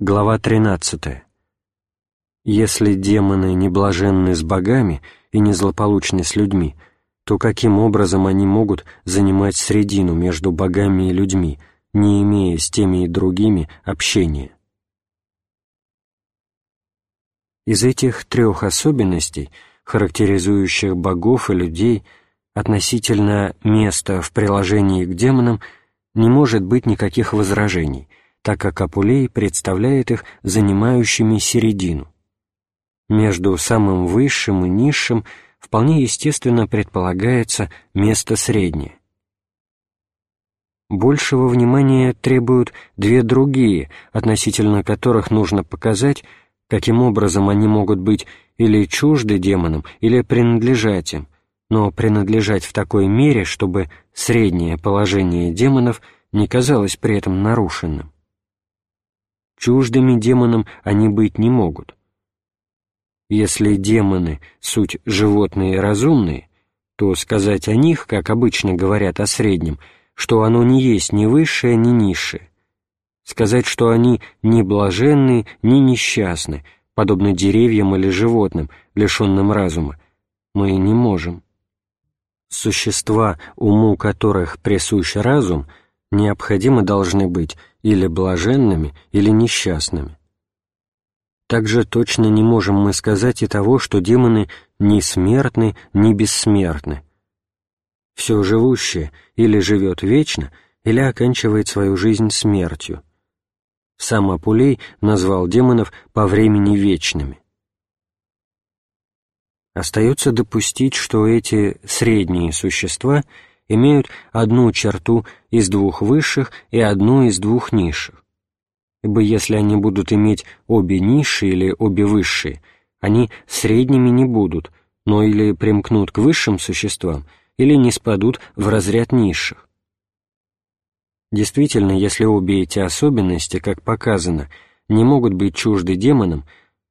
Глава 13. Если демоны не блаженны с богами и не злополучны с людьми, то каким образом они могут занимать средину между богами и людьми, не имея с теми и другими общения? Из этих трех особенностей, характеризующих богов и людей, относительно места в приложении к демонам не может быть никаких возражений – так как Апулей представляет их занимающими середину. Между самым высшим и низшим вполне естественно предполагается место среднее. Большего внимания требуют две другие, относительно которых нужно показать, каким образом они могут быть или чужды демонам, или принадлежать им, но принадлежать в такой мере, чтобы среднее положение демонов не казалось при этом нарушенным. Чуждыми демонам они быть не могут. Если демоны — суть животные разумные, то сказать о них, как обычно говорят о среднем, что оно не есть ни высшее, ни низшее. Сказать, что они ни блаженны, ни несчастны, подобно деревьям или животным, лишенным разума, мы не можем. Существа, уму которых присущ разум, необходимо должны быть или блаженными, или несчастными. Также точно не можем мы сказать и того, что демоны ни смертны, ни бессмертны. Все живущее или живет вечно, или оканчивает свою жизнь смертью. Сам Апулей назвал демонов по времени вечными. Остается допустить, что эти средние существа — имеют одну черту из двух высших и одну из двух низших. Ибо если они будут иметь обе низшие или обе высшие, они средними не будут, но или примкнут к высшим существам, или не спадут в разряд низших. Действительно, если обе эти особенности, как показано, не могут быть чужды демонам,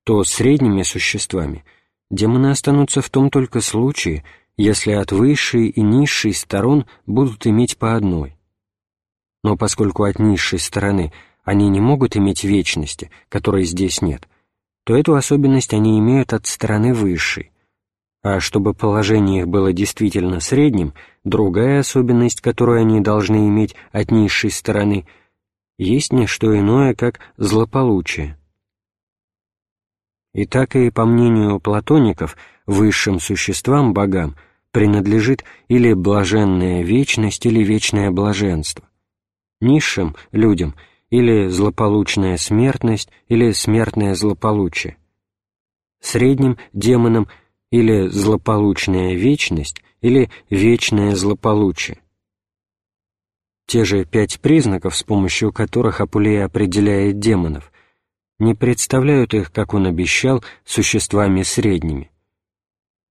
то средними существами демоны останутся в том только случае, если от высшей и низшей сторон будут иметь по одной. Но поскольку от низшей стороны они не могут иметь вечности, которой здесь нет, то эту особенность они имеют от стороны высшей. А чтобы положение их было действительно средним, другая особенность, которую они должны иметь от низшей стороны, есть не что иное, как злополучие. И так и по мнению платоников, высшим существам, богам, принадлежит или блаженная вечность, или вечное блаженство, низшим людям или злополучная смертность, или смертное злополучие, средним демонам или злополучная вечность, или вечное злополучие. Те же пять признаков, с помощью которых Апулея определяет демонов, не представляют их, как он обещал, существами средними.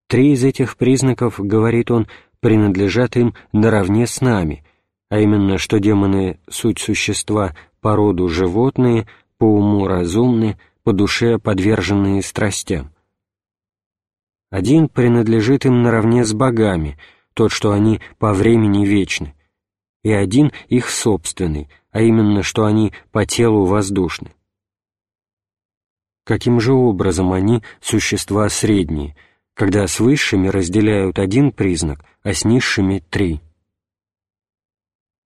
Три из этих признаков, говорит он, принадлежат им наравне с нами, а именно, что демоны — суть существа по роду животные, по уму разумны, по душе подверженные страстям. Один принадлежит им наравне с богами, тот, что они по времени вечны, и один их собственный, а именно, что они по телу воздушны. Каким же образом они — существа средние — когда с высшими разделяют один признак, а с низшими — три.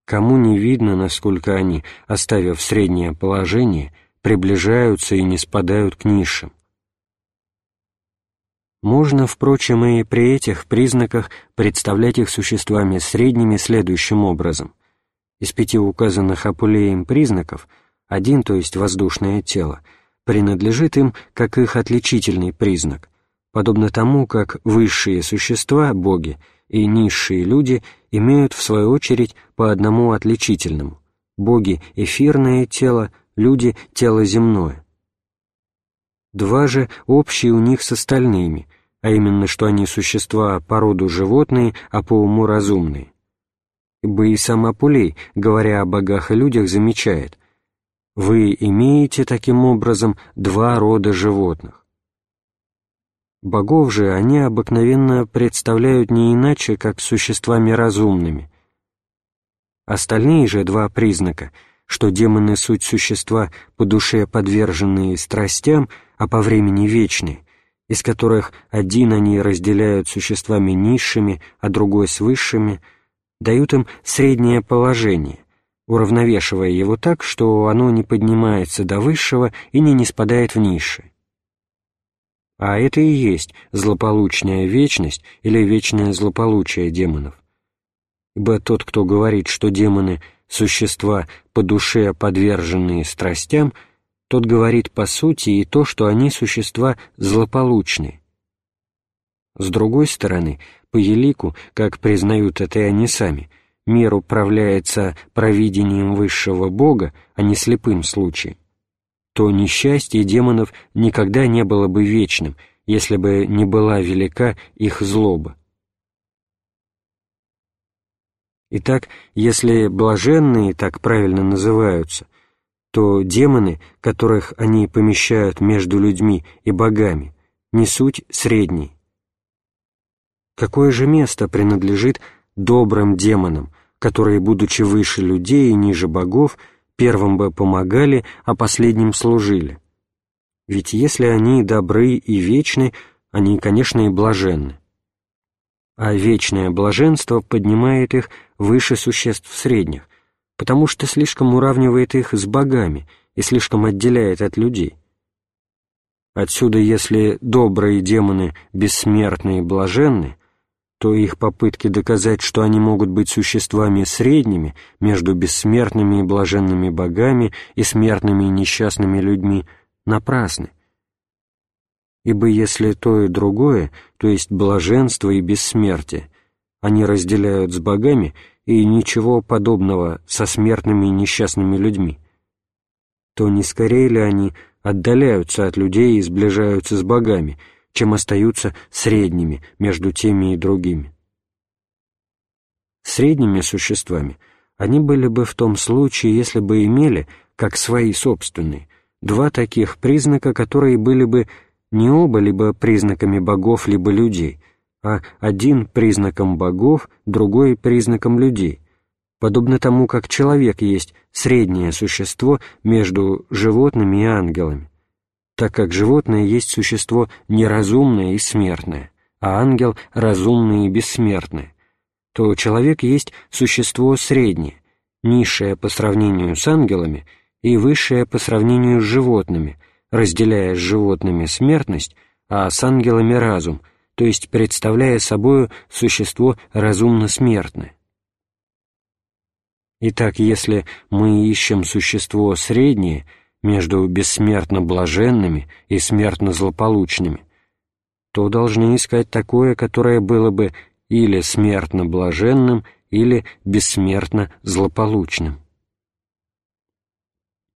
Кому не видно, насколько они, оставив среднее положение, приближаются и не спадают к низшим. Можно, впрочем, и при этих признаках представлять их существами средними следующим образом. Из пяти указанных Апулеем признаков один, то есть воздушное тело, принадлежит им как их отличительный признак, подобно тому, как высшие существа, боги, и низшие люди имеют, в свою очередь, по одному отличительному. Боги — эфирное тело, люди — тело земное. Два же общие у них с остальными, а именно, что они существа по роду животные, а по уму разумные. Ибо и сам Апулей, говоря о богах и людях, замечает, «Вы имеете таким образом два рода животных. Богов же они обыкновенно представляют не иначе, как существами разумными. Остальные же два признака, что демоны — суть существа по душе подверженные страстям, а по времени вечные, из которых один они разделяют существами низшими, а другой с высшими, дают им среднее положение, уравновешивая его так, что оно не поднимается до высшего и не ниспадает в низшее. А это и есть злополучная вечность или вечное злополучие демонов. Ибо тот, кто говорит, что демоны — существа по душе подверженные страстям, тот говорит по сути и то, что они существа злополучные. С другой стороны, по елику, как признают это и они сами, мир управляется провидением высшего Бога, а не слепым случаем, то несчастье демонов никогда не было бы вечным, если бы не была велика их злоба. Итак, если блаженные так правильно называются, то демоны, которых они помещают между людьми и богами, не суть средний. Какое же место принадлежит добрым демонам, которые, будучи выше людей и ниже богов, первым бы помогали, а последним служили? Ведь если они добры и вечны, они, конечно, и блаженны а вечное блаженство поднимает их выше существ средних, потому что слишком уравнивает их с богами и слишком отделяет от людей. Отсюда, если добрые демоны бессмертны и блаженны, то их попытки доказать, что они могут быть существами средними между бессмертными и блаженными богами и смертными и несчастными людьми, напрасны, ибо если то и другое, то есть блаженство и бессмертие, они разделяют с богами и ничего подобного со смертными и несчастными людьми, то не скорее ли они отдаляются от людей и сближаются с богами, чем остаются средними между теми и другими. Средними существами они были бы в том случае, если бы имели, как свои собственные, два таких признака, которые были бы не оба либо признаками богов, либо людей, а один признаком богов, другой признаком людей, подобно тому, как человек есть среднее существо между животными и ангелами, так как животное есть существо неразумное и смертное, а ангел — разумное и бессмертное, то человек есть существо среднее, низшее по сравнению с ангелами и высшее по сравнению с животными — разделяя с животными смертность, а с ангелами разум, то есть представляя собою существо разумно-смертное. Итак, если мы ищем существо среднее между бессмертно-блаженными и смертно-злополучными, то должны искать такое, которое было бы или смертно-блаженным, или бессмертно-злополучным.